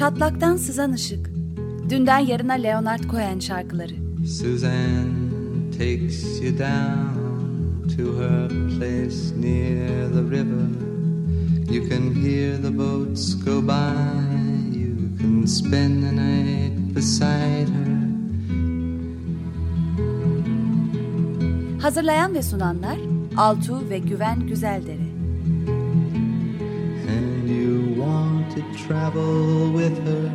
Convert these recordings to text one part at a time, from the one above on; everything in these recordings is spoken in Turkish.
Çatlaktan sızan ışık. Dünden yarına Leonard Cohen şarkıları. Suzanne takes you down to her place near the river. You can hear the boats go by. You can spend the night beside her. Hazırlayan ve sunanlar Altuğ ve Güven Güzeldere. To travel with her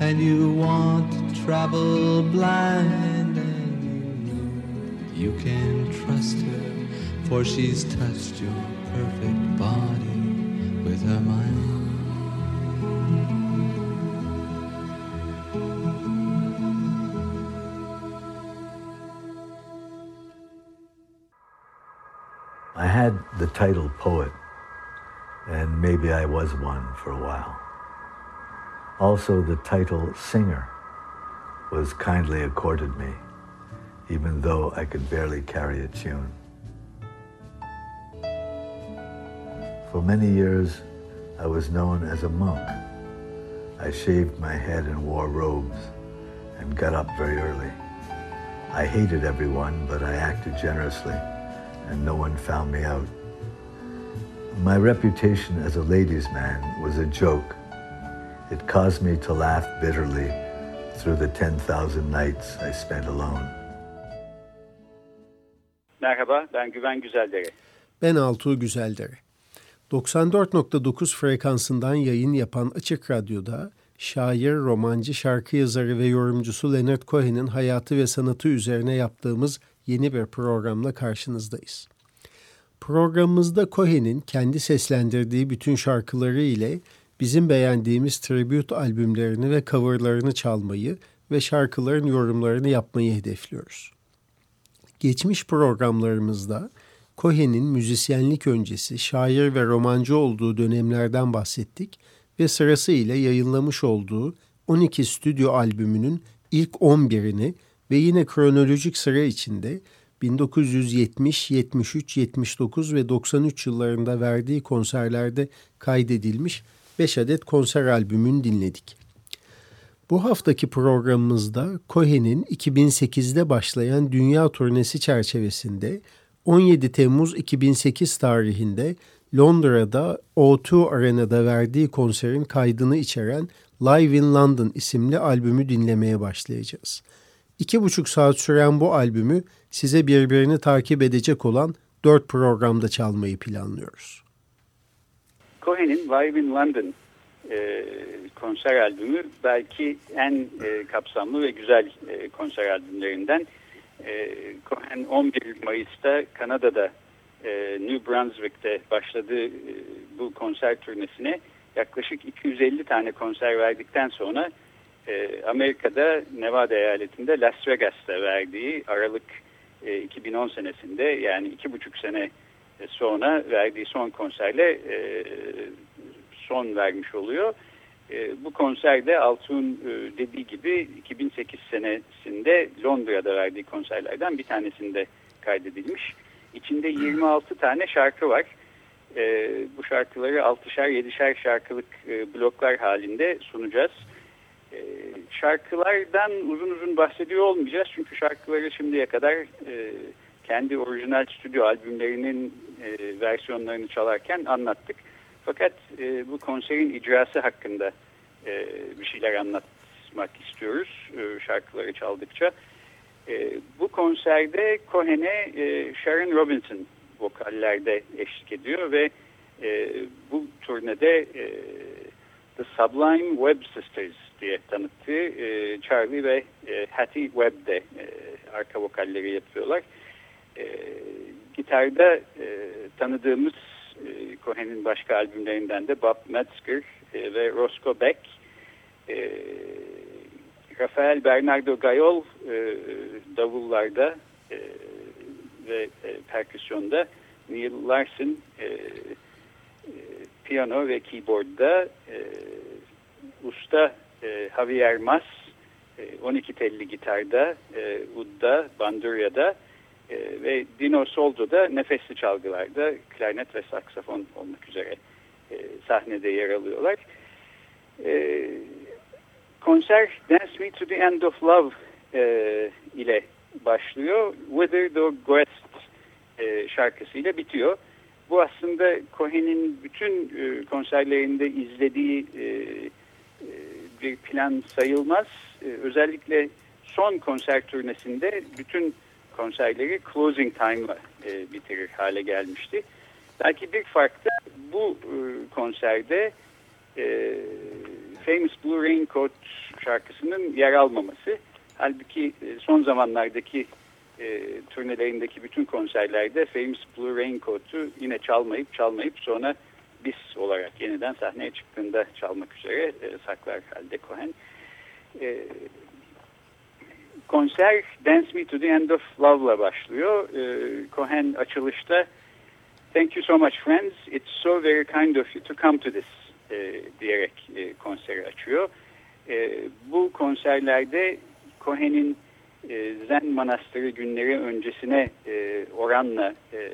And you want to travel blind And you know you can trust her For she's touched your perfect body with her mind. I had the title poet, and maybe I was one for a while. Also, the title singer was kindly accorded me, even though I could barely carry a tune. For many years, I was known as a monk. I shaved my head and wore robes and got up very early. I hated everyone, but I acted generously and no one found me out. My reputation as a ladies' man was a joke. It caused me to laugh bitterly through the 10,000 nights I spent alone. Merhaba, ben Güven Güzeldere. Ben Altuğ Güzeldere. 94.9 frekansından yayın yapan Açık Radyo'da şair, romancı, şarkı yazarı ve yorumcusu Leonard Cohen'in hayatı ve sanatı üzerine yaptığımız yeni bir programla karşınızdayız. Programımızda Cohen'in kendi seslendirdiği bütün şarkıları ile bizim beğendiğimiz tribute albümlerini ve coverlarını çalmayı ve şarkıların yorumlarını yapmayı hedefliyoruz. Geçmiş programlarımızda Cohen'in müzisyenlik öncesi şair ve romancı olduğu dönemlerden bahsettik ve sırasıyla yayınlamış olduğu 12 stüdyo albümünün ilk 11'ini ve yine kronolojik sıra içinde 1970, 73, 79 ve 93 yıllarında verdiği konserlerde kaydedilmiş 5 adet konser albümünü dinledik. Bu haftaki programımızda Cohen'in 2008'de başlayan dünya turnesi çerçevesinde 17 Temmuz 2008 tarihinde Londra'da O2 Arena'da verdiği konserin kaydını içeren Live in London isimli albümü dinlemeye başlayacağız. İki buçuk saat süren bu albümü size birbirini takip edecek olan dört programda çalmayı planlıyoruz. Cohen'in Live in London e, konser albümü belki en e, kapsamlı ve güzel e, konser albümlerinden. E, Cohen 11 Mayıs'ta Kanada'da e, New Brunswick'te başladığı e, bu konser turnesine yaklaşık 250 tane konser verdikten sonra e, Amerika'da Nevada eyaletinde Las Vegas'ta verdiği Aralık e, 2010 senesinde yani iki buçuk sene sonra verdiği son konserle e, son vermiş oluyor. E, bu konserde Altun e, dediği gibi 2008 senesinde Londra'da verdiği konserlerden bir tanesinde kaydedilmiş. İçinde 26 tane şarkı var. E, bu şarkıları 6'şer 7'şer şarkılık e, bloklar halinde sunacağız. E, şarkılardan uzun uzun bahsediyor olmayacağız. Çünkü şarkıları şimdiye kadar e, kendi orijinal stüdyo albümlerinin e, versiyonlarını çalarken anlattık. Fakat e, bu konserin icrası hakkında e, bir şeyler anlatmak istiyoruz e, şarkıları çaldıkça. E, bu konserde Cohen'e e, Sharon Robinson vokallerde eşlik ediyor ve e, bu turnede e, The Sublime Web Sisters diye tanıttığı e, Charlie ve e, Hattie Webb de e, arka vokalleri yapıyorlar. E, gitarda e, tanıdığımız e, Cohen'in başka albümlerinden de Bob Metzger e, ve Roscoe Beck e, Rafael Bernardo Gayol e, davullarda e, ve e, perküsyonda Neil Larson e, e, piyano ve keyboardda e, usta e, Javier Mas e, 12 telli gitarda, e, udda, banduryada e, ve Dino Soldo'da nefesli çalgılarda klarnet ve saksafon olmak üzere e, sahnede yer alıyorlar. E, konser Dance Me to the End of Love e, ile başlıyor. Wither the West e, şarkısıyla bitiyor. Bu aslında Cohen'in bütün e, konserlerinde izlediği e, e, bir plan sayılmaz. E, özellikle son konser turnesinde bütün konserleri closing time'la e, bitirir hale gelmişti. Belki bir fark da bu e, konserde e, Famous Blue Raincoat şarkısının yer almaması. Halbuki e, son zamanlardaki e, turnelerindeki bütün konserlerde Famous Blue Raincoat'u yine çalmayıp çalmayıp sonra bis olarak yeniden sahneye çıktığında çalmak üzere e, saklar halde Cohen. E, konser Dance Me to the End of Love'la başlıyor. E, Cohen açılışta Thank you so much friends. It's so very kind of you to come to this e, diyerek e, konseri açıyor. E, bu konserlerde Cohen'in e, Zen Manastırı günleri öncesine e, oranla e,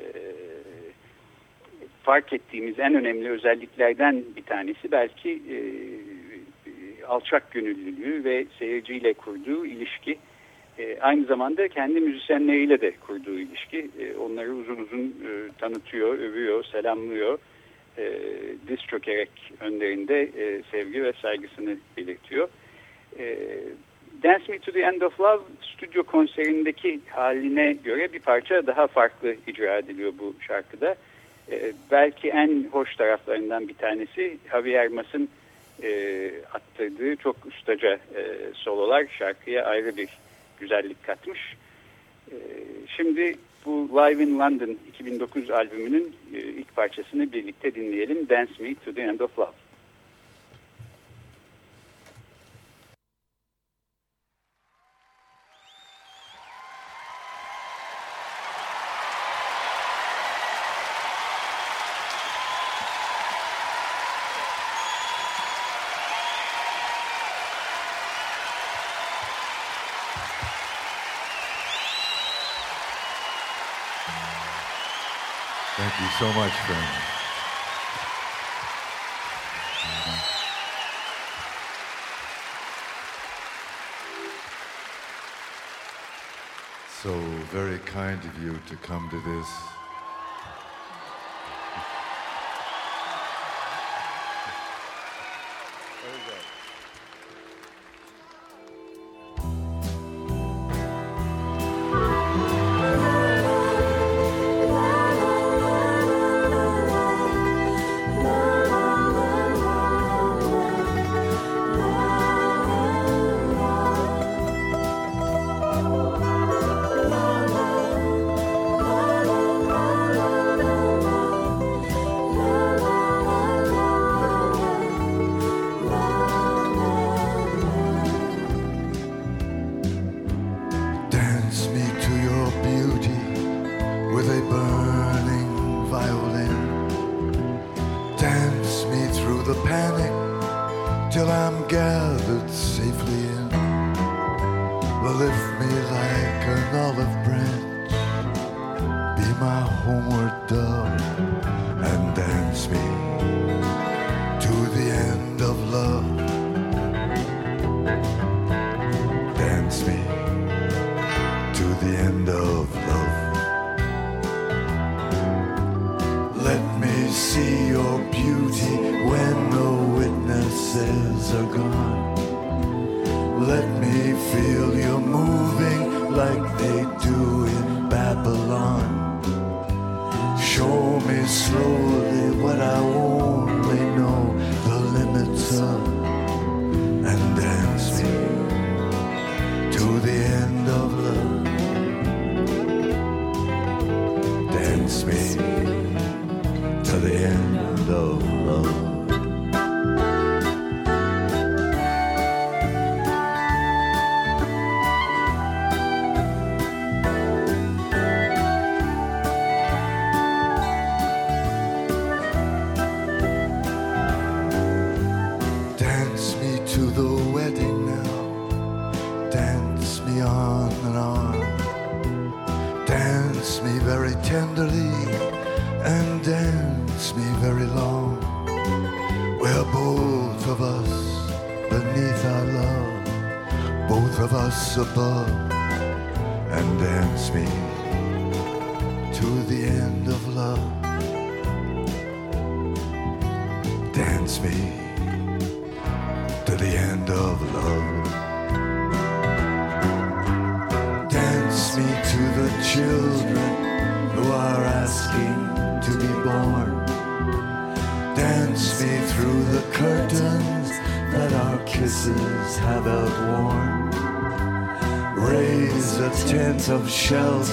fark ettiğimiz en önemli özelliklerden bir tanesi belki alçak gönüllülüğü ve seyirciyle kurduğu ilişki. Aynı zamanda kendi müzisyenleriyle de kurduğu ilişki. Onları uzun uzun tanıtıyor, övüyor, selamlıyor. Diz çökerek önlerinde sevgi ve saygısını belirtiyor. E, Dance Me to the End of Love stüdyo konserindeki haline göre bir parça daha farklı icra ediliyor bu şarkıda. E, belki en hoş taraflarından bir tanesi Javier Mas'ın e, attırdığı çok ustaca e, sololar şarkıya ayrı bir güzellik katmış. E, şimdi bu Live in London 2009 albümünün e, ilk parçasını birlikte dinleyelim. Dance Me to the End of Love. So much, friends. So very kind of you to come to this. Dance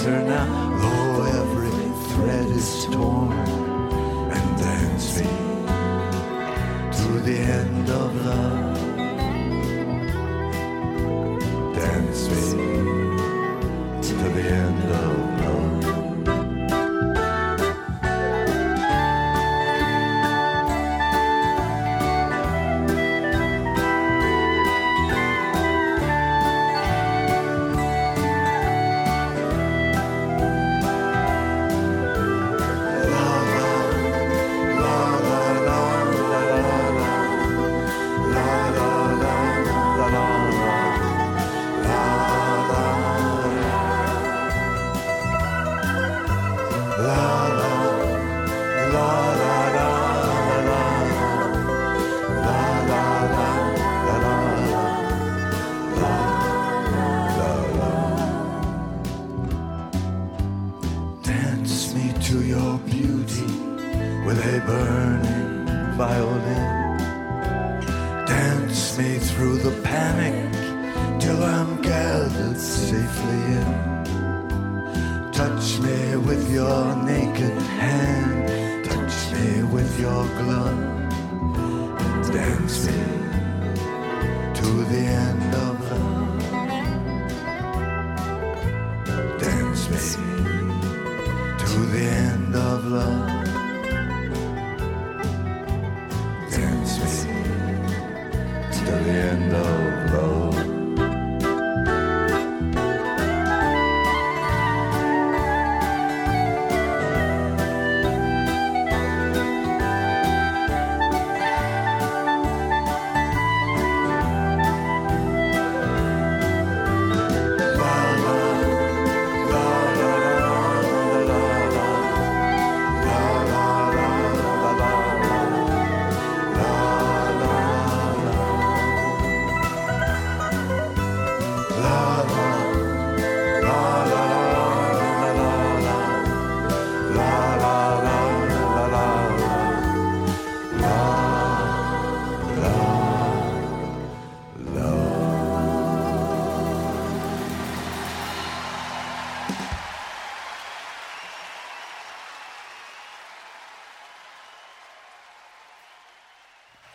master now.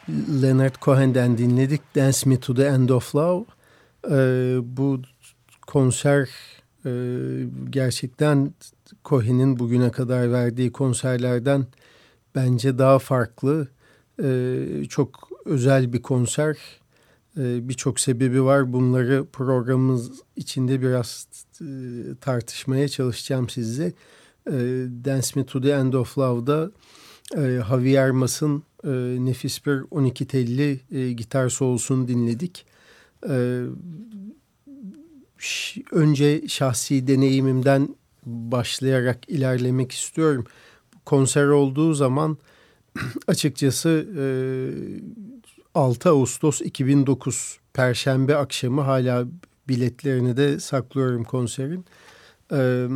Leonard Cohen'den dinledik Dance Me to the End of Love. Ee, bu konser e, gerçekten Cohen'in bugüne kadar verdiği konserlerden bence daha farklı. Ee, çok özel bir konser. Ee, Birçok sebebi var. Bunları programımız içinde biraz e, tartışmaya çalışacağım size. Ee, Dance Me to the End of Love'da e, Javier Mas'ın e, nefis bir 12 telli gitar solosunu dinledik. E, ş- önce şahsi deneyimimden başlayarak ilerlemek istiyorum. Konser olduğu zaman açıkçası 6 Ağustos 2009 Perşembe akşamı hala biletlerini de saklıyorum konserin. E,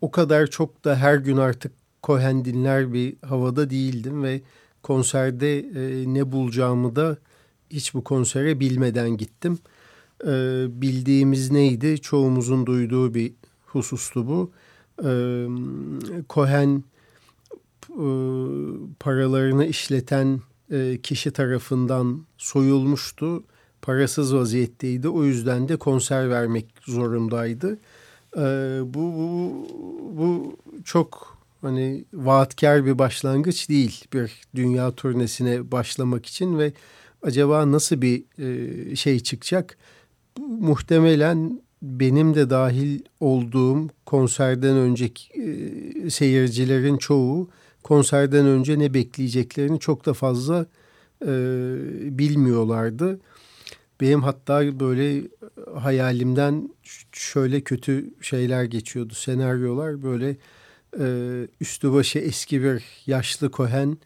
o kadar çok da her gün artık Cohen dinler bir havada değildim ve konserde e, ne bulacağımı da hiç bu konsere bilmeden gittim. E, bildiğimiz neydi? Çoğumuzun duyduğu bir husustu bu. E, Cohen e, paralarını işleten e, kişi tarafından soyulmuştu. Parasız vaziyetteydi. O yüzden de konser vermek zorundaydı. E, bu, bu, bu çok hani vaatkar bir başlangıç değil bir dünya turnesine başlamak için ve acaba nasıl bir e, şey çıkacak? Muhtemelen benim de dahil olduğum konserden önceki e, seyircilerin çoğu konserden önce ne bekleyeceklerini çok da fazla e, bilmiyorlardı. Benim hatta böyle hayalimden şöyle kötü şeyler geçiyordu. Senaryolar böyle e, üstü başı eski bir yaşlı kohen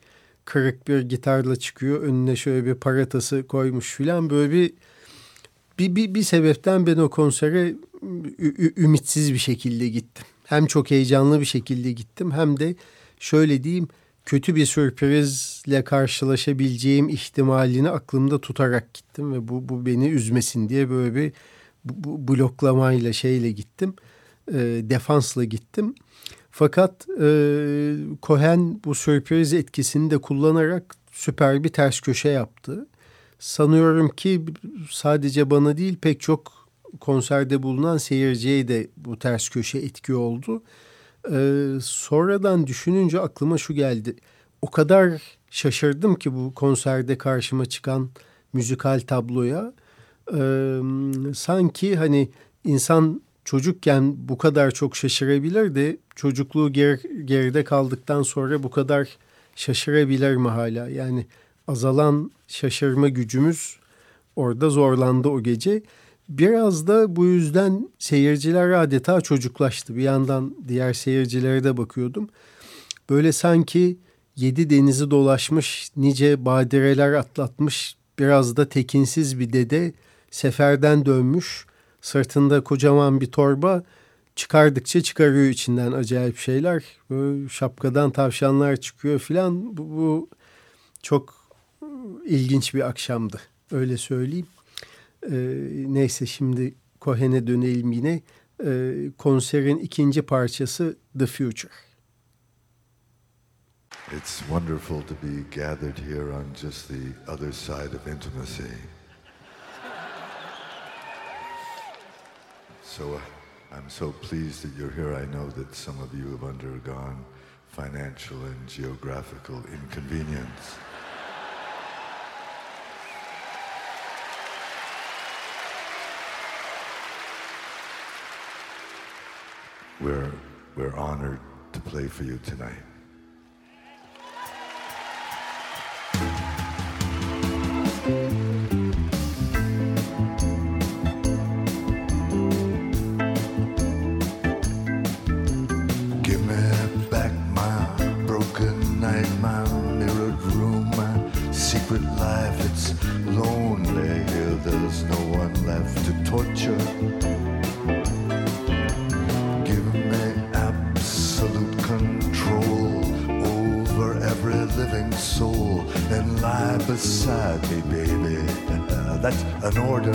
kırık bir gitarla çıkıyor. Önüne şöyle bir paratası koymuş filan böyle bir bir, bir, bir sebepten ben o konsere ümitsiz bir şekilde gittim. Hem çok heyecanlı bir şekilde gittim hem de şöyle diyeyim kötü bir sürprizle karşılaşabileceğim ihtimalini aklımda tutarak gittim ve bu, bu beni üzmesin diye böyle bir bu, bloklamayla şeyle gittim. E, defansla gittim. Fakat e, Cohen bu sürpriz etkisini de kullanarak süper bir ters köşe yaptı. Sanıyorum ki sadece bana değil pek çok konserde bulunan seyirciye de bu ters köşe etki oldu. Ee, sonradan düşününce aklıma şu geldi. O kadar şaşırdım ki bu konserde karşıma çıkan müzikal tabloya. Ee, sanki hani insan çocukken bu kadar çok şaşırabilir de çocukluğu ger geride kaldıktan sonra bu kadar şaşırabilir mi hala? Yani azalan şaşırma gücümüz orada zorlandı o gece. Biraz da bu yüzden seyirciler adeta çocuklaştı. Bir yandan diğer seyircilere de bakıyordum. Böyle sanki yedi denizi dolaşmış, nice badireler atlatmış, biraz da tekinsiz bir dede seferden dönmüş. Sırtında kocaman bir torba çıkardıkça çıkarıyor içinden acayip şeyler. Böyle şapkadan tavşanlar çıkıyor filan. Bu, bu çok ilginç bir akşamdı. Öyle söyleyeyim. Neyse şimdi Cohen'e dönelim yine. Ee, konserin ikinci parçası The Future. It's wonderful to be gathered here on just the other side of intimacy. So uh, I'm so pleased that you're here. I know that some of you have undergone financial and geographical inconvenience. We're, we're honored to play for you tonight. Give me back my broken night, my mirrored room, my secret life. It's lonely here, there's no one left to torture. And lie beside me, baby. Uh, that's an order.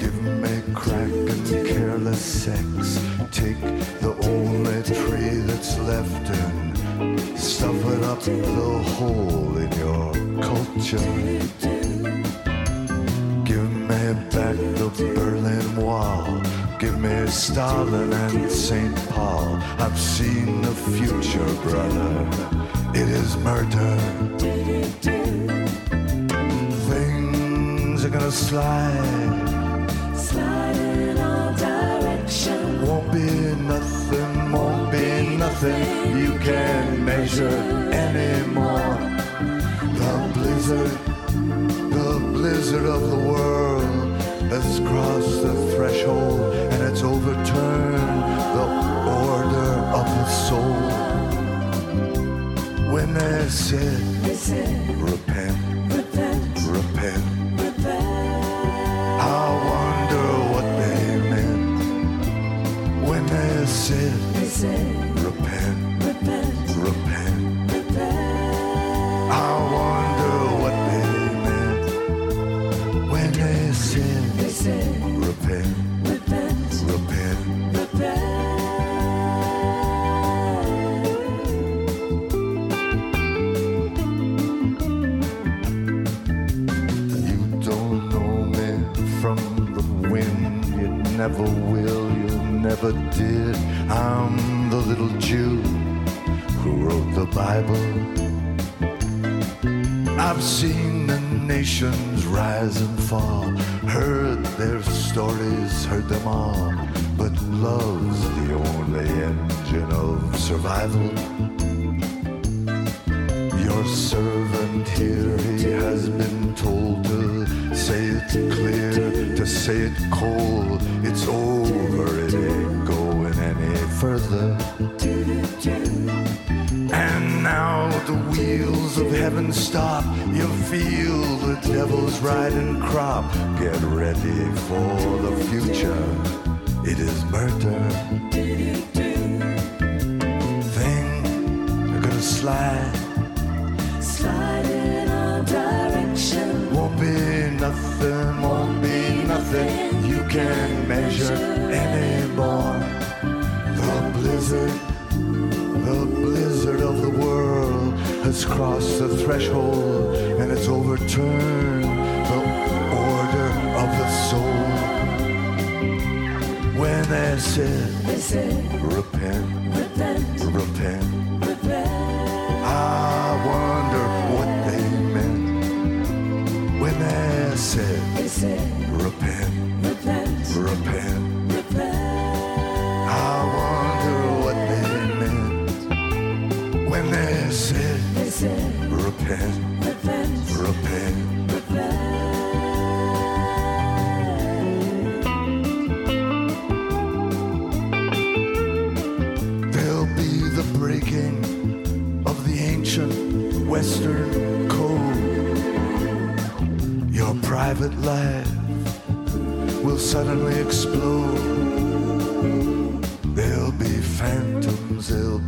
Give me crack and careless sex. Take the only tree that's left and stuff it up the hole in your culture. Give me back the Berlin Wall Give me Stalin and St. Paul. I've seen the future, brother. It is murder. Things are gonna slide. Slide in all directions. Won't be nothing, won't be nothing you can measure anymore. The blizzard, the blizzard of the world has crossed the threshold and it's overturned the order of the soul and I said, Repent. Nations rise and fall, heard their stories, heard them all. But love's the only engine of survival. Your servant here, he has been told to say it clear, to say it cold. It's over, it ain't going any further. And now the wheels of heaven stop. You feel riding crop. Get ready for the future. It is murder. Thing, you're gonna slide. Slide in all direction. Won't be nothing, won't be nothing you can measure anymore. The blizzard, the blizzard of the world has crossed the threshold and it's overturned the order of the soul. When they said, They say, repent, repent, repent, repent. I wonder what they meant when they said, They say, repent. repent, Repent. repent. I wonder what they meant when they said, They Repent, repent, repent. repent. Western code. Your private life will suddenly explode. There'll be phantoms, there'll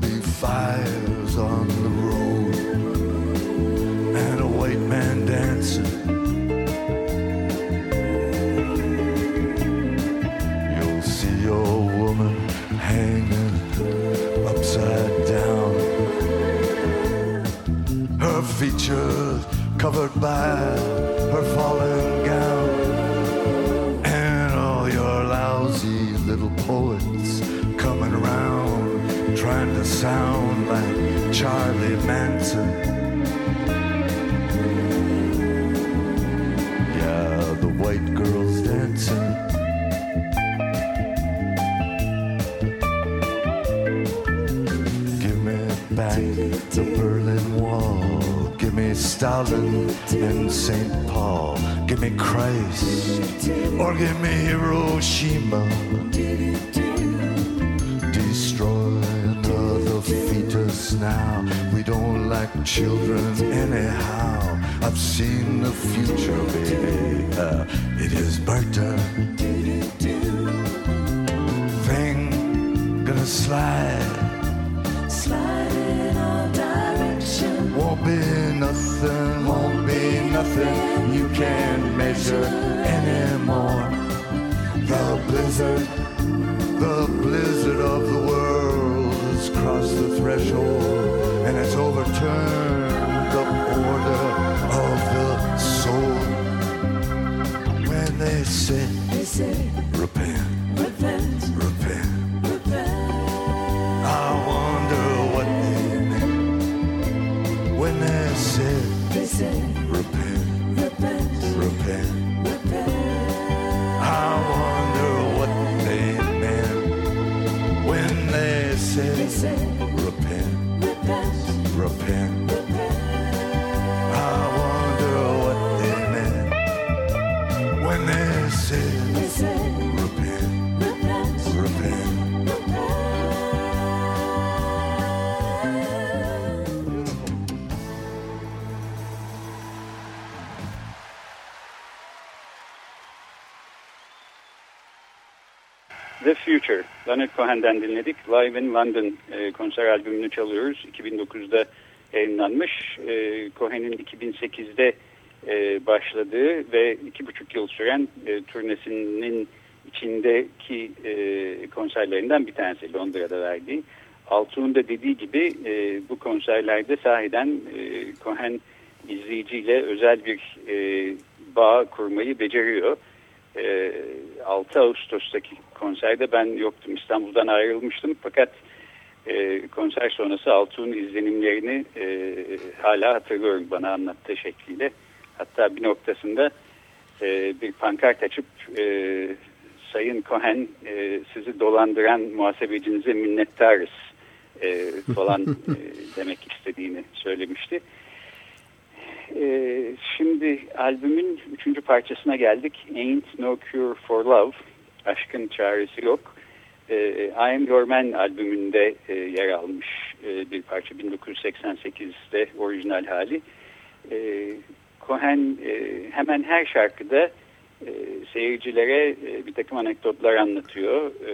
covered by her falling gown. And all your lousy little poets coming around trying to sound like Charlie Manson. Me and St. Paul. Give me Christ. Or give me Hiroshima. Destroy another fetus now. We don't like children anyhow. I've seen the future, baby. Uh, it is murder. Thing gonna slide. Slide. Won't be nothing, won't be nothing you can measure anymore. The blizzard, the blizzard of the world has crossed the threshold and it's overturned the order of the soul. When they say, They say, pieces. Leonard Cohen'den dinledik. Live in London e, konser albümünü çalıyoruz. 2009'da yayınlanmış. E, Cohen'in 2008'de e, başladığı ve iki buçuk yıl süren e, turnesinin içindeki e, konserlerinden bir tanesi Londra'da verdiği. Altuğ'un da dediği gibi e, bu konserlerde sahiden e, Cohen izleyiciyle özel bir e, bağ kurmayı beceriyor. E, 6 Ağustos'taki konserde ben yoktum. İstanbul'dan ayrılmıştım. Fakat e, konser sonrası Altuğ'un izlenimlerini e, hala hatırlıyorum bana anlattığı şekliyle. Hatta bir noktasında e, bir pankart açıp e, Sayın Cohen e, sizi dolandıran muhasebecinize minnettarız e, falan e, demek istediğini söylemişti. e, şimdi albümün üçüncü parçasına geldik. Ain't No Cure for Love. Aşkın çaresi yok. E, I Am Your Man albümünde e, yer almış e, bir parça. 1988'de orijinal hali. E, Cohen e, hemen her şarkıda e, seyircilere e, bir takım anekdotlar anlatıyor. E,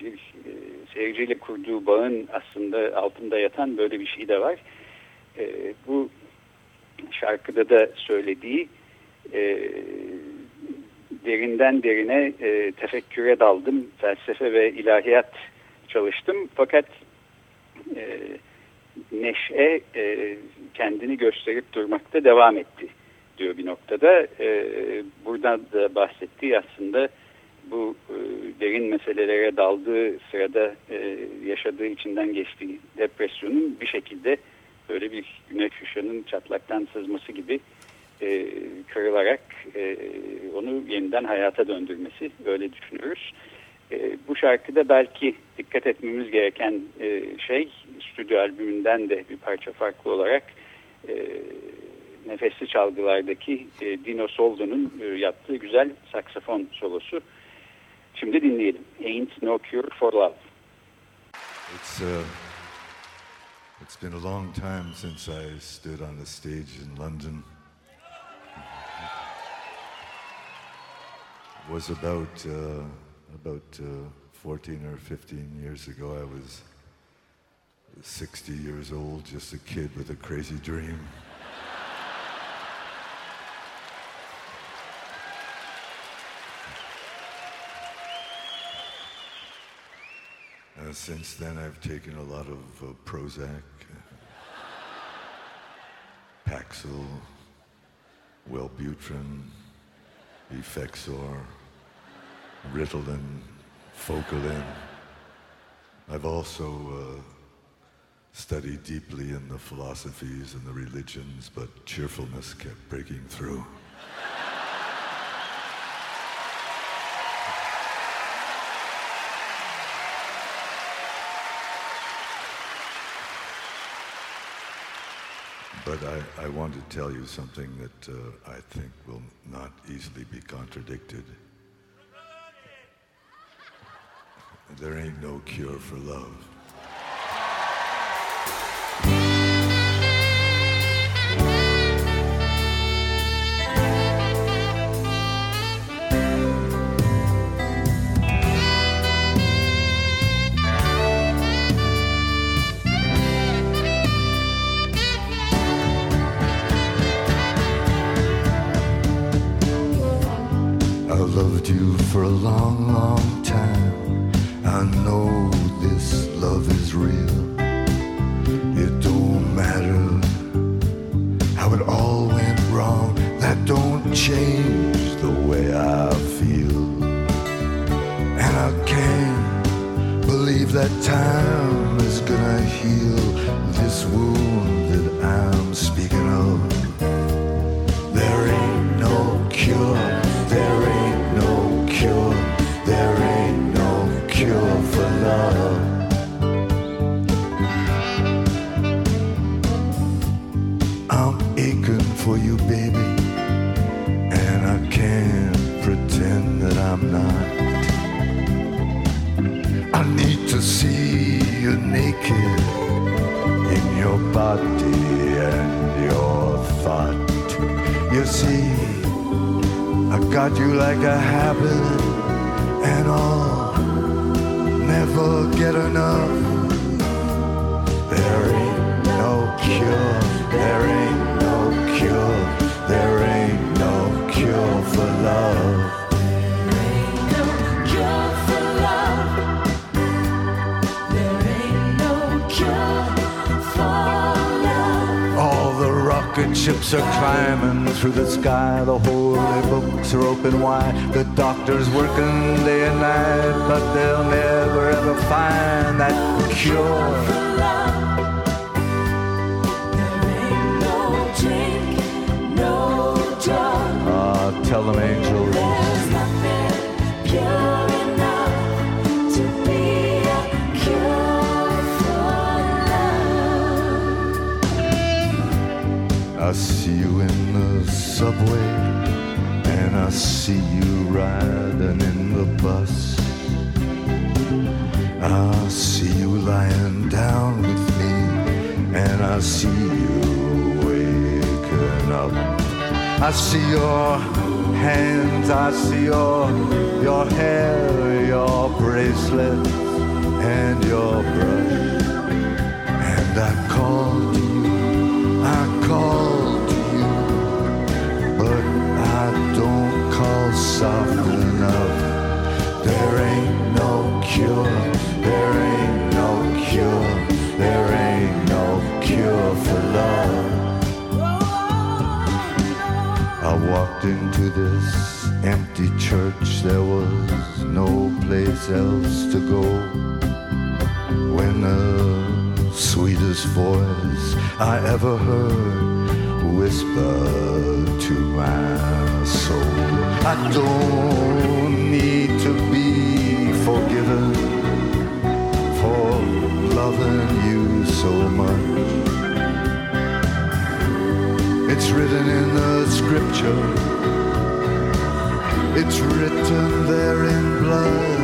bir e, seyirciyle kurduğu bağın aslında altında yatan böyle bir şey de var. E, bu şarkıda da söylediği e, derinden derine e, tefekküre daldım, felsefe ve ilahiyat çalıştım. Fakat e, neşe e, kendini gösterip durmakta devam etti diyor bir noktada. E, buradan da bahsettiği aslında bu e, derin meselelere daldığı sırada e, yaşadığı içinden geçtiği depresyonun bir şekilde böyle bir güneş ışığının çatlaktan sızması gibi e, kırılarak e, onu yeniden hayata döndürmesi öyle düşünüyoruz. E, bu şarkıda belki dikkat etmemiz gereken e, şey stüdyo albümünden de bir parça farklı olarak e, nefesli çalgılardaki e, Dino Soldo'nun e, yaptığı güzel saksafon solosu. Şimdi dinleyelim. Ain't No Cure for Love. It's uh, it's been a long time since I stood on the stage in London. Was about uh, about uh, 14 or 15 years ago. I was 60 years old, just a kid with a crazy dream. Uh, since then, I've taken a lot of uh, Prozac, Paxil, Wellbutrin, Effexor, Ritalin, Focalin. I've also uh, studied deeply in the philosophies and the religions, but cheerfulness kept breaking through. But I, I want to tell you something that uh, I think will not easily be contradicted. There ain't no cure for love. I loved you for a long, love is real. Sky. The holy books are open wide. The doctor's working day and night, but they'll never ever find that cure. Ah, tell them, angels. I I see you in the subway, and I see you riding in the bus. I see you lying down with me, and I see you waking up. I see your hands, I see your your hair, your bracelets and your brush. And I call you, walked into this empty church, there was no place else to go. When the sweetest voice I ever heard whispered to my soul, I don't need to be forgiven for loving you so much. It's written in the scripture. It's written there in blood.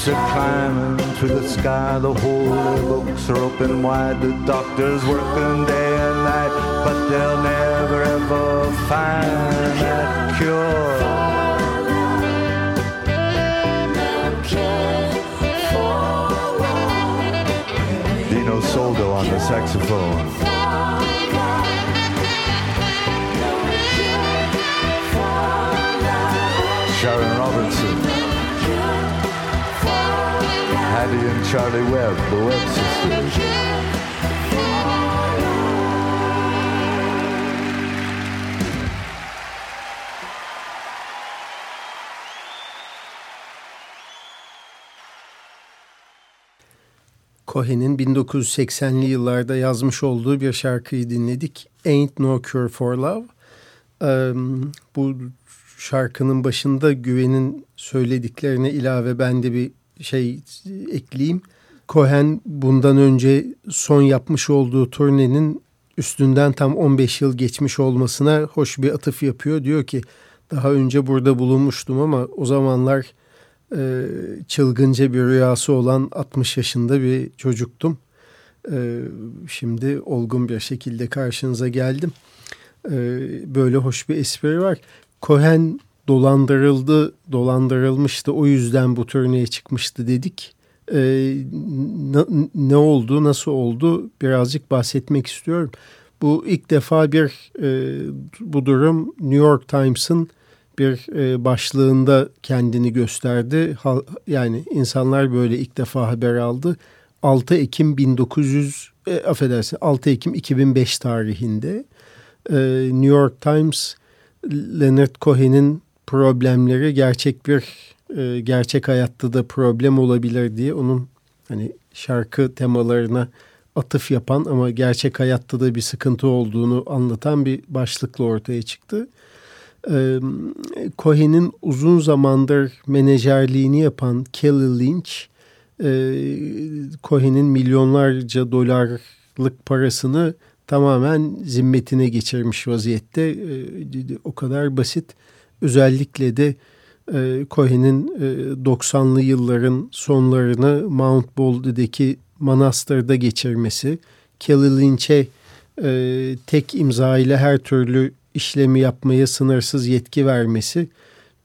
Ships are climbing to the sky. The holy books are open wide. The doctors working day and night, but they'll never ever find that cure. Dino Soldo on the saxophone. Hattie and Charlie Webb, the Webb sisters. Cohen'in 1980'li yıllarda yazmış olduğu bir şarkıyı dinledik. Ain't No Cure for Love. Ee, bu şarkının başında Güven'in söylediklerine ilave ben de bir şey ekleyeyim. Cohen bundan önce son yapmış olduğu turnenin üstünden tam 15 yıl geçmiş olmasına hoş bir atıf yapıyor. Diyor ki daha önce burada bulunmuştum ama o zamanlar e, çılgınca bir rüyası olan 60 yaşında bir çocuktum. E, şimdi olgun bir şekilde karşınıza geldim. E, böyle hoş bir espri var. Cohen dolandırıldı, dolandırılmıştı. O yüzden bu turneye çıkmıştı dedik. E, na, ne oldu, nasıl oldu birazcık bahsetmek istiyorum. Bu ilk defa bir e, bu durum New York Times'ın bir e, başlığında kendini gösterdi. Ha, yani insanlar böyle ilk defa haber aldı. 6 Ekim 1900 e, affedersin 6 Ekim 2005 tarihinde e, New York Times Leonard Cohen'in problemleri gerçek bir e, gerçek hayatta da problem olabilir diye onun hani şarkı temalarına atıf yapan ama gerçek hayatta da bir sıkıntı olduğunu anlatan bir başlıkla ortaya çıktı. Ee, Cohen'in uzun zamandır menajerliğini yapan Kelly Lynch, e, Cohen'in milyonlarca dolarlık parasını tamamen zimmetine geçirmiş vaziyette. O kadar basit. Özellikle de e, Cohen'in e, 90'lı yılların sonlarını Mount Baldy'deki manastırda geçirmesi, Kelly Lynch'e e, tek imza ile her türlü işlemi yapmaya sınırsız yetki vermesi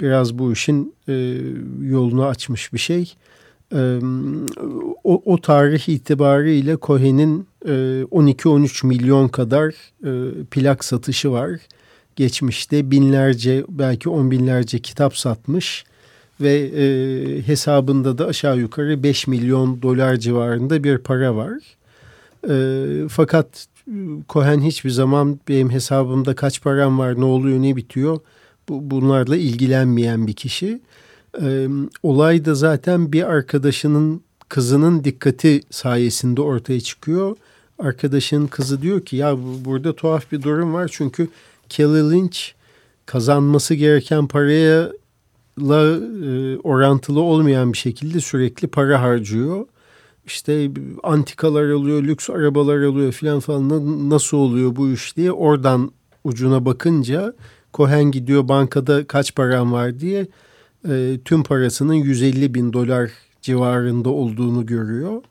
biraz bu işin e, yolunu açmış bir şey. E, o, o tarih itibariyle Cohen'in e, 12-13 milyon kadar e, plak satışı var. Geçmişte binlerce belki on binlerce kitap satmış ve e, hesabında da aşağı yukarı 5 milyon dolar civarında bir para var. E, fakat Cohen hiçbir zaman benim hesabımda kaç param var, ne oluyor, ne bitiyor bu, bunlarla ilgilenmeyen bir kişi. Ee, olay da zaten bir arkadaşının kızının dikkati sayesinde ortaya çıkıyor. Arkadaşın kızı diyor ki ya burada tuhaf bir durum var çünkü Kelly Lynch kazanması gereken paraya la e, orantılı olmayan bir şekilde sürekli para harcıyor. İşte antikalar alıyor, lüks arabalar alıyor filan falan nasıl oluyor bu iş diye oradan ucuna bakınca Cohen gidiyor bankada kaç param var diye e, tüm parasının 150 bin dolar civarında olduğunu görüyor.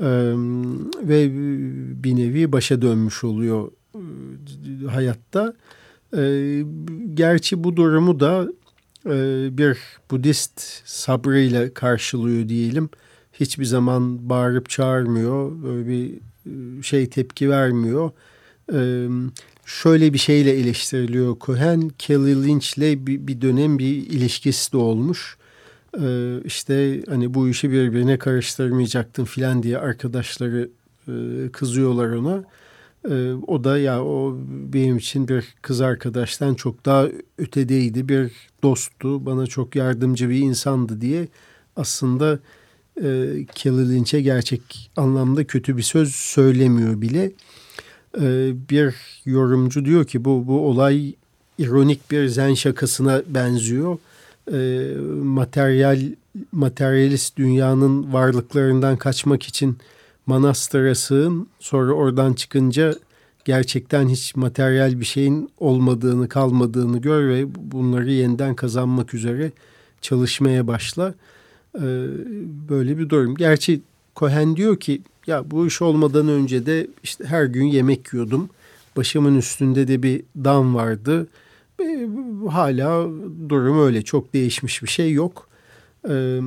E, ve bir nevi başa dönmüş oluyor hayatta. E, gerçi bu durumu da e, bir Budist sabrıyla karşılıyor diyelim. Hiçbir zaman bağırıp çağırmıyor, böyle bir e, şey tepki vermiyor. E, şöyle bir şeyle eleştiriliyor Cohen. Kelly Lynch'le bir, bir dönem bir ilişkisi de olmuş. Ee, işte hani bu işi birbirine karıştırmayacaktın filan diye arkadaşları e, kızıyorlar ona. Ee, o da ya o benim için bir kız arkadaştan çok daha ötedeydi bir dosttu bana çok yardımcı bir insandı diye aslında e, Kelly Lynch'e gerçek anlamda kötü bir söz söylemiyor bile. Ee, bir yorumcu diyor ki bu bu olay ironik bir zen şakasına benziyor. Ee, materyal materyalist dünyanın varlıklarından kaçmak için manastıra sığın sonra oradan çıkınca gerçekten hiç materyal bir şeyin olmadığını kalmadığını gör ve bunları yeniden kazanmak üzere çalışmaya başla. Ee, böyle bir durum. Gerçi Cohen diyor ki ya bu iş olmadan önce de işte her gün yemek yiyordum. Başımın üstünde de bir dam vardı. E, hala durum öyle. Çok değişmiş bir şey yok. E,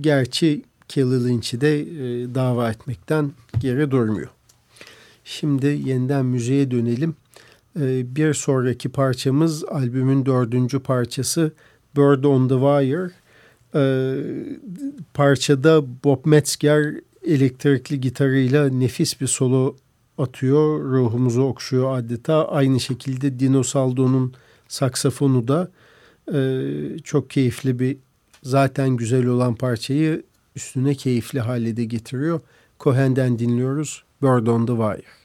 gerçi Kelly Lynch'i de e, dava etmekten geri durmuyor. Şimdi yeniden müziğe dönelim. E, bir sonraki parçamız albümün dördüncü parçası Bird on the Wire. E, parçada Bob Metzger elektrikli gitarıyla nefis bir solo atıyor. Ruhumuzu okşuyor adeta. Aynı şekilde Dino Saldo'nun saksafonu da e, çok keyifli bir zaten güzel olan parçayı üstüne keyifli hale de getiriyor. Cohen'den dinliyoruz. Bird on the Wire.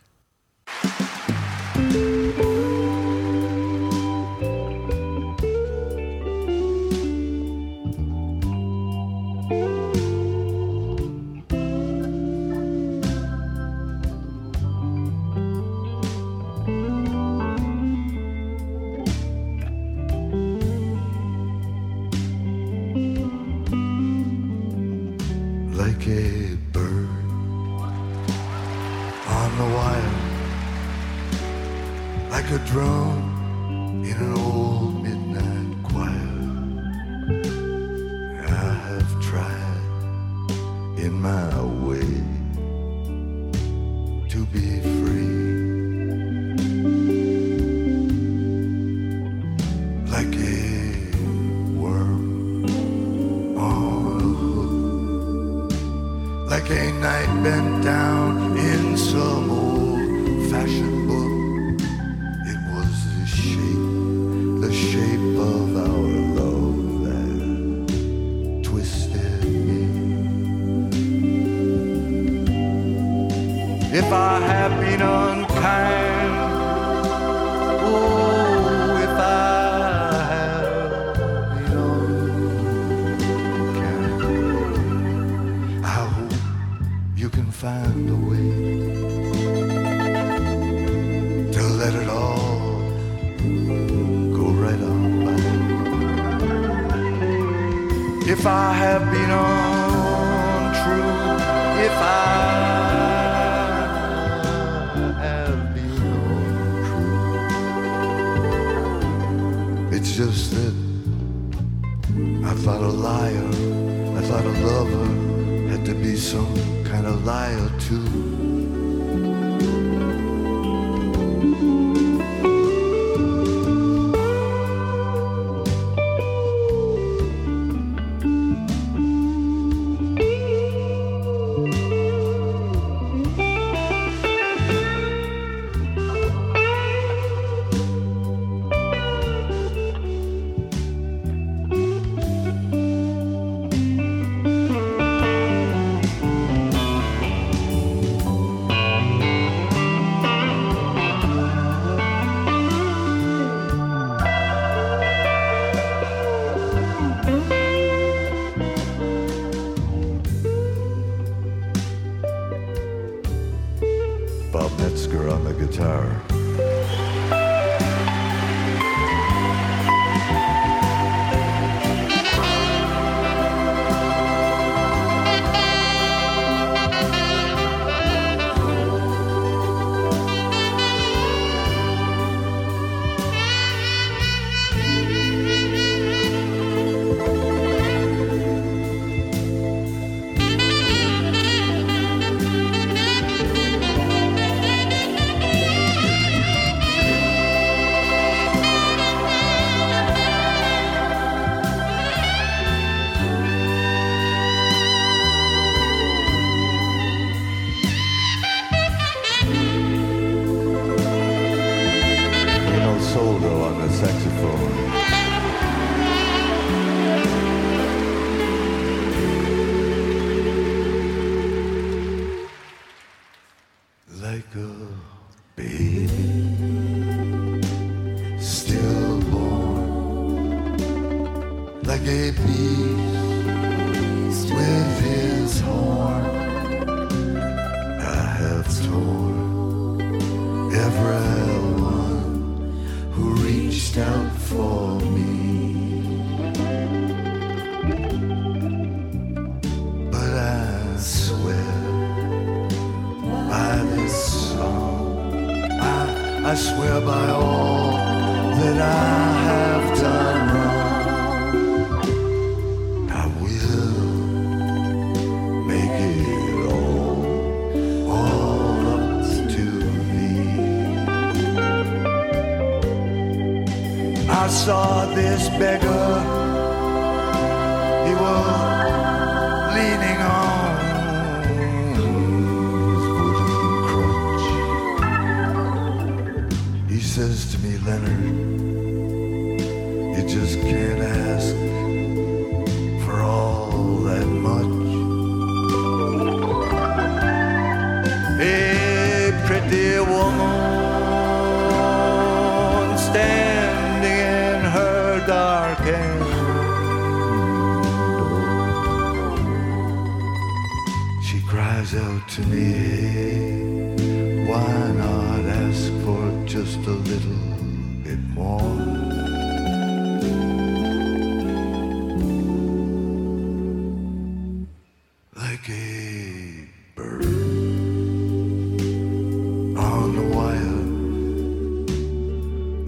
Some kind of liar too.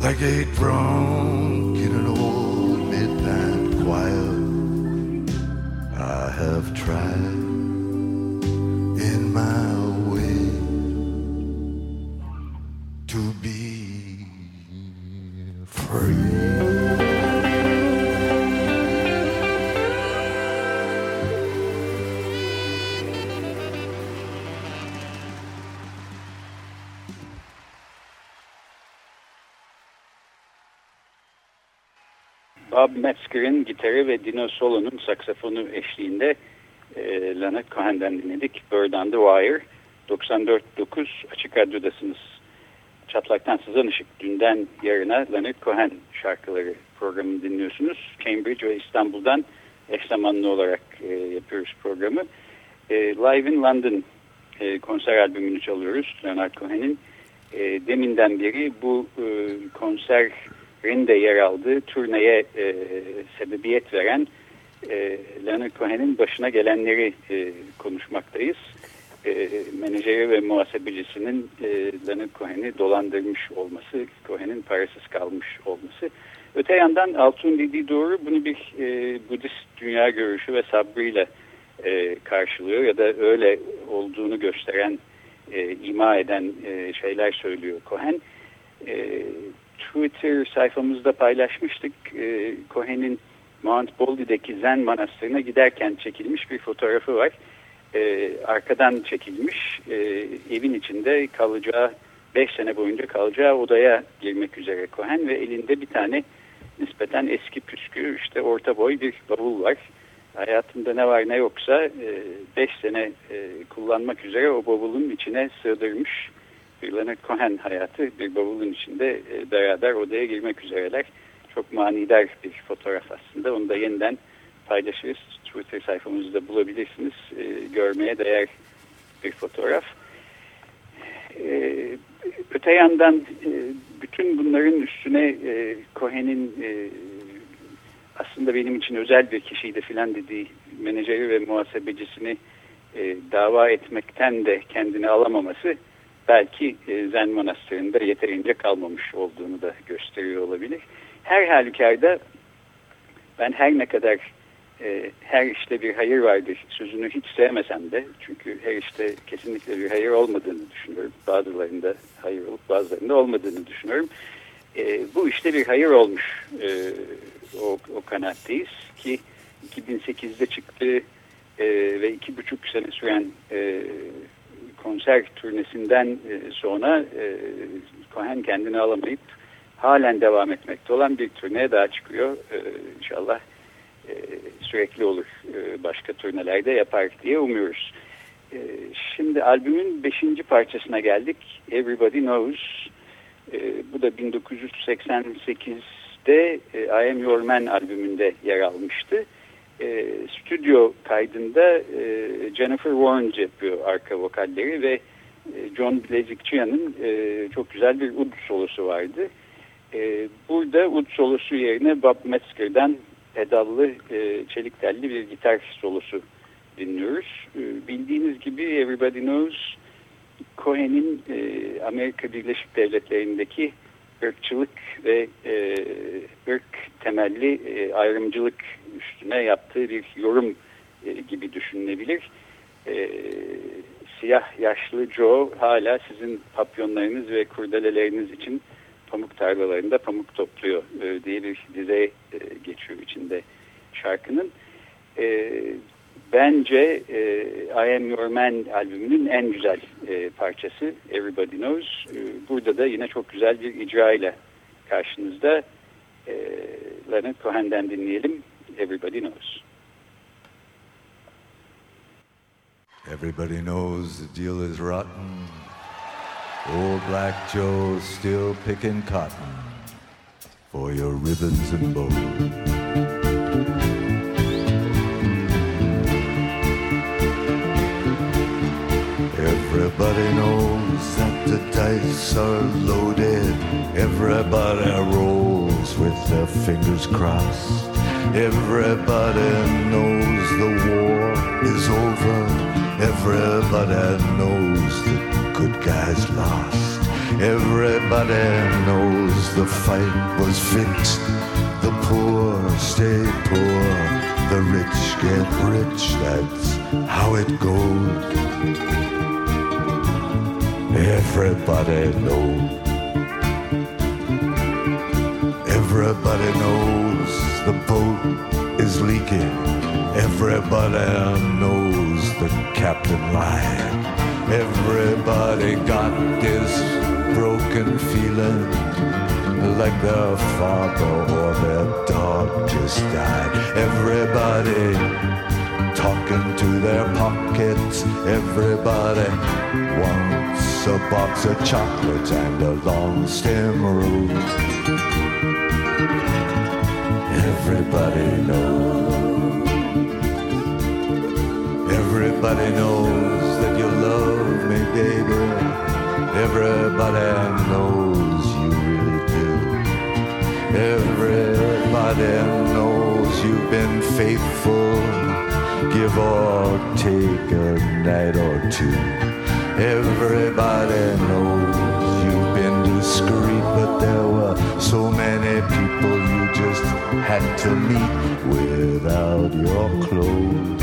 Like a drunk in an old midnight choir. I have tried Bob Metzger'in gitarı ve Dino Solo'nun saksafonu eşliğinde e, Leonard Cohen'den dinledik. Bird on the Wire. 94.9 Açık Radyo'dasınız. Çatlaktan Sızan Işık. Dünden yarına Leonard Cohen şarkıları programını dinliyorsunuz. Cambridge ve İstanbul'dan eş zamanlı olarak e, yapıyoruz programı. E, Live in London e, konser albümünü çalıyoruz Leonard Cohen'in. E, deminden beri bu e, konserin de yer aldığı turneye e, sebebiyet veren e, Leonard Cohen'in başına gelenleri e, konuşmaktayız. E, menajeri ve muhasebecisinin e, Leonard Cohen'i dolandırmış olması, Cohen'in parasız kalmış olması. Öte yandan Altun dediği doğru bunu bir e, Budist dünya görüşü ve sabrıyla e, karşılıyor ya da öyle olduğunu gösteren, e, ima eden e, şeyler söylüyor Cohen. E, Twitter sayfamızda paylaşmıştık. E, Cohen'in Mount Baldy'deki Zen Manastırı'na giderken çekilmiş bir fotoğrafı var. E, arkadan çekilmiş. E, evin içinde kalacağı, 5 sene boyunca kalacağı odaya girmek üzere Cohen ve elinde bir tane nispeten eski püskü işte orta boy bir bavul var. Hayatında ne var ne yoksa 5 sene e, kullanmak üzere o bavulun içine sığdırmış Leonard Cohen hayatı bir bavulun içinde e, beraber odaya girmek üzereler. Çok manidar bir fotoğraf aslında. Onu da yeniden paylaşırız. Twitter sayfamızda bulabilirsiniz. E, görmeye değer bir fotoğraf. e, öte yandan e, bütün bunların üstüne e, Cohen'in e, aslında benim için özel bir kişiydi filan dediği menajeri ve muhasebecisini e, dava etmekten de kendini alamaması belki e, Zen Manastırı'nda yeterince kalmamış olduğunu da gösteriyor olabilir. Her halükarda ben her ne kadar e, her işte bir hayır vardır sözünü hiç sevmesem de çünkü her işte kesinlikle bir hayır olmadığını düşünüyorum. Bazılarında hayır olup bazılarında olmadığını düşünüyorum. E, bu işte bir hayır olmuş e, o, o kanaatteyiz ki 2008'de çıktı e, ve iki buçuk sene süren e, konser turnesinden e, sonra e, Cohen kendini alamayıp halen devam etmekte olan bir turneye daha çıkıyor. E, inşallah sürekli olur başka turnelerde yapar diye umuyoruz. Şimdi albümün beşinci parçasına geldik. Everybody Knows. Bu da 1988'de e, I Am Your Man albümünde yer almıştı. E, stüdyo kaydında e, Jennifer Warnes yapıyor arka vokalleri ve e, John Blazikçian'ın e, çok güzel bir ud solosu vardı. E, burada ud solosu yerine Bob Metzger'dan pedallı, e, çelik telli bir gitar solosu dinliyoruz. E, bildiğiniz gibi Everybody Knows Cohen'in e, Amerika Birleşik Devletleri'ndeki ırkçılık ve e, ırk temelli e, ayrımcılık üstüne yaptığı bir yorum e, gibi düşünülebilir. E, siyah yaşlı Joe hala sizin papyonlarınız ve kurdeleleriniz için pamuk tarlalarında pamuk topluyor e, diye bir dize e, geçiyor içinde şarkının. E, bence e, I Am Your Man albümünün en güzel e, parçası Everybody Knows. E, burada da yine çok güzel bir icra ile karşınızda e, Leonard Cohen'den dinleyelim Everybody Knows. Everybody knows the deal is rotten. Old Black Joe's still picking cotton for your ribbons and bows. Dice are loaded. Everybody rolls with their fingers crossed. Everybody knows the war is over. Everybody knows the good guys lost. Everybody knows the fight was fixed. The poor stay poor. The rich get rich. That's how it goes. Everybody knows. Everybody knows the boat is leaking. Everybody knows the captain lied. Everybody got this broken feeling like their father or their dog just died. Everybody talking to their pockets. Everybody wants a box of chocolates and a long stem rose. Everybody knows. Everybody knows that you love me, baby. Everybody knows you really do. Everybody knows you've been faithful give or take a night or two. Everybody knows you've been discreet, but there were so many people you just had to meet without your clothes.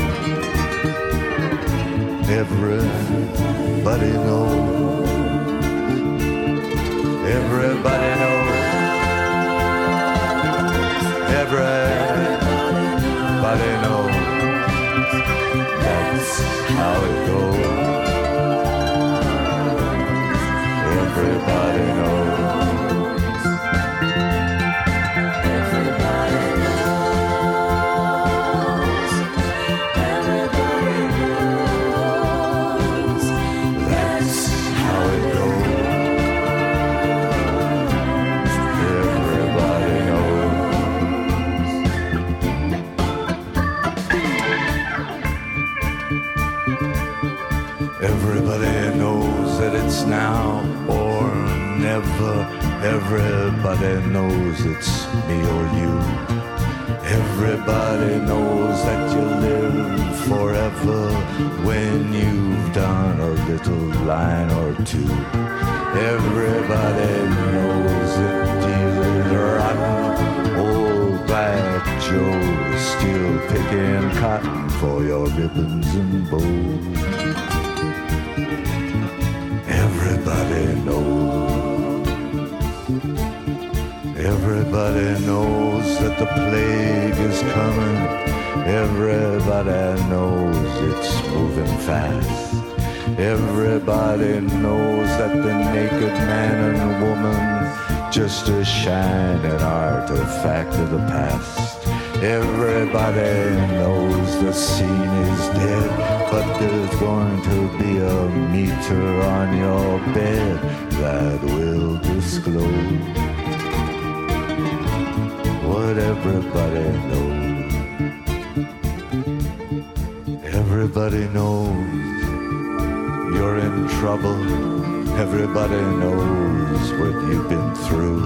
Everybody knows. Everybody knows. Everybody knows. That's how it goes. Now or never. Everybody knows it's me or you. Everybody knows that you live forever when you've done a little line or two. Everybody knows that deal rotten. Old Black Joe still picking cotton for your ribbons and bows. Everybody knows that the plague is coming. Everybody knows it's moving fast. Everybody knows that the naked man and woman just a shining artifact of the past. Everybody knows the scene is dead, but there's going to be a meter on your bed that will disclose what everybody knows. Everybody knows you're in trouble. Everybody knows what you've been through.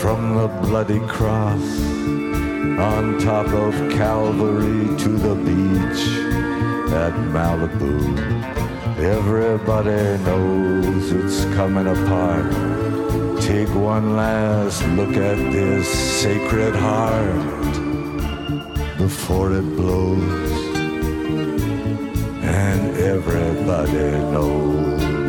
From the bloody cross on top of Calvary to the beach at Malibu. Everybody knows it's coming apart. Take one last look at this sacred heart before it blows. And everybody knows.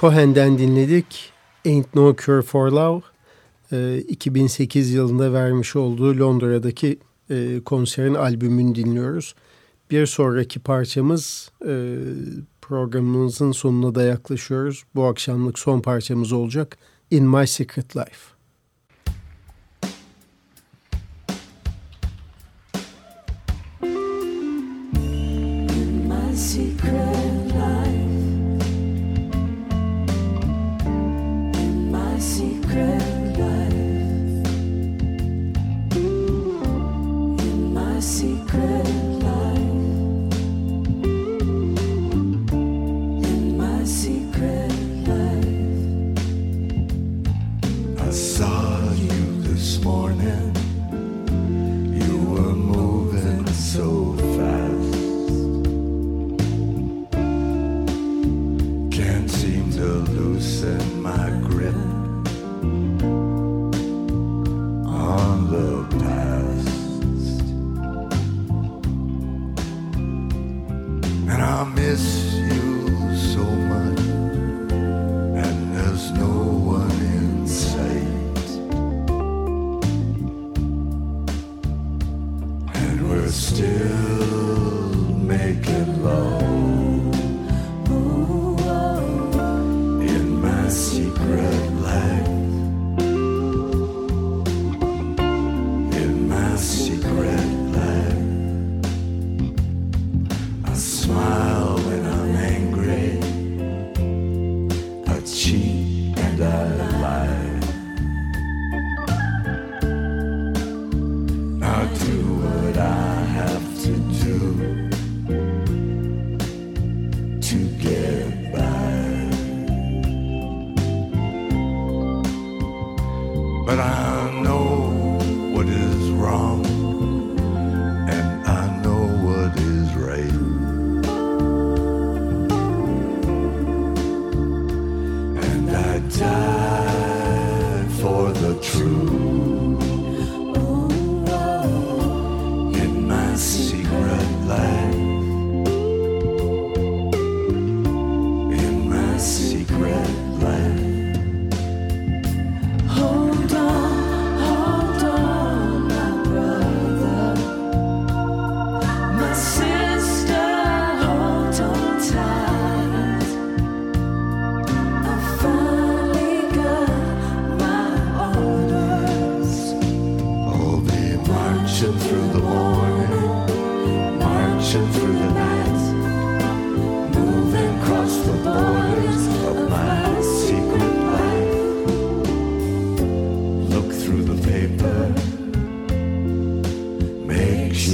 Cohen'den dinledik. Ain't No Cure for Love. Ee, 2008 yılında vermiş olduğu Londra'daki e, konserin albümünü dinliyoruz. Bir sonraki parçamız e, programımızın sonuna da yaklaşıyoruz. Bu akşamlık son parçamız olacak. In My Secret Life.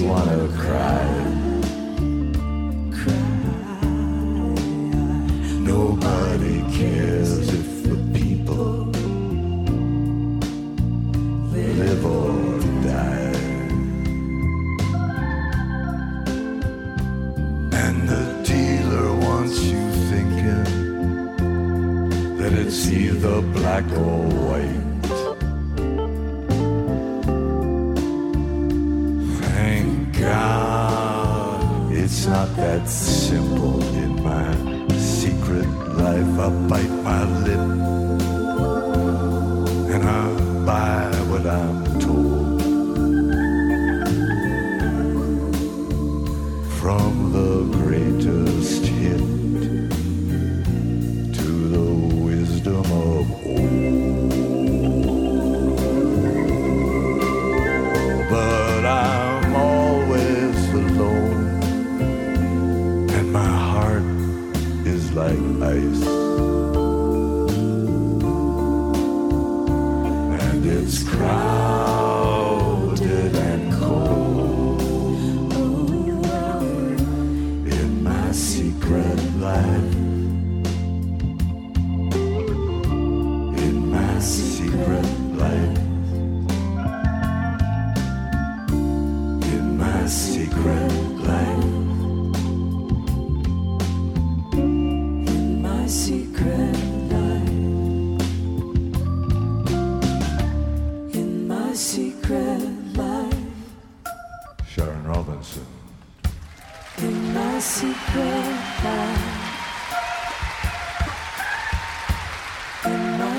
you want to cry.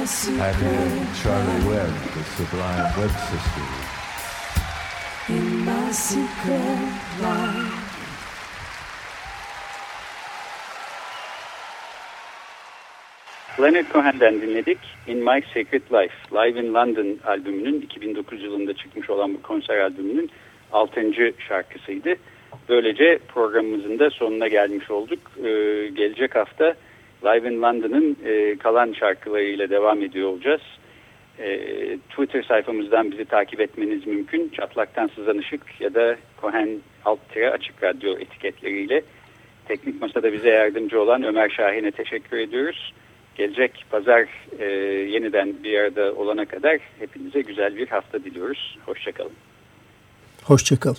Secret and Charlie Webb, the Sublime Webb Sisters. In my secret life. Leonard Cohen'den dinledik In My Secret Life. Live in London albümünün 2009 yılında çıkmış olan bu konser albümünün 6. şarkısıydı. Böylece programımızın da sonuna gelmiş olduk. Ee, gelecek hafta Live in London'ın e, kalan şarkılarıyla devam ediyor olacağız. Ee, Twitter sayfamızdan bizi takip etmeniz mümkün. Çatlaktan Sızan Işık ya da Cohen alt tire açık radyo etiketleriyle. Teknik Masa'da bize yardımcı olan Ömer Şahin'e teşekkür ediyoruz. Gelecek pazar e, yeniden bir arada olana kadar hepinize güzel bir hafta diliyoruz. Hoşçakalın. Hoşçakal.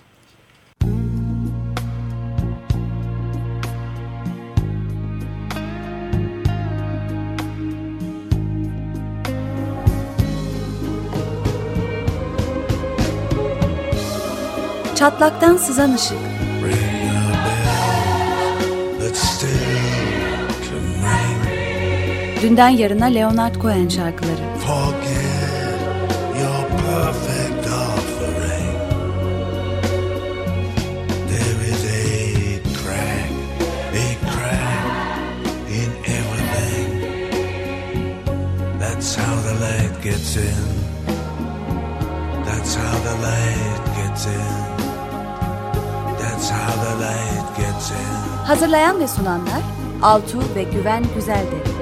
Çatlaktan sızan ışık. Dünden yarına Leonard Cohen şarkıları. That's how the light gets in. That's how the light gets in. Hazırlayan ve sunanlar Altuğ ve Güven Güzeldere.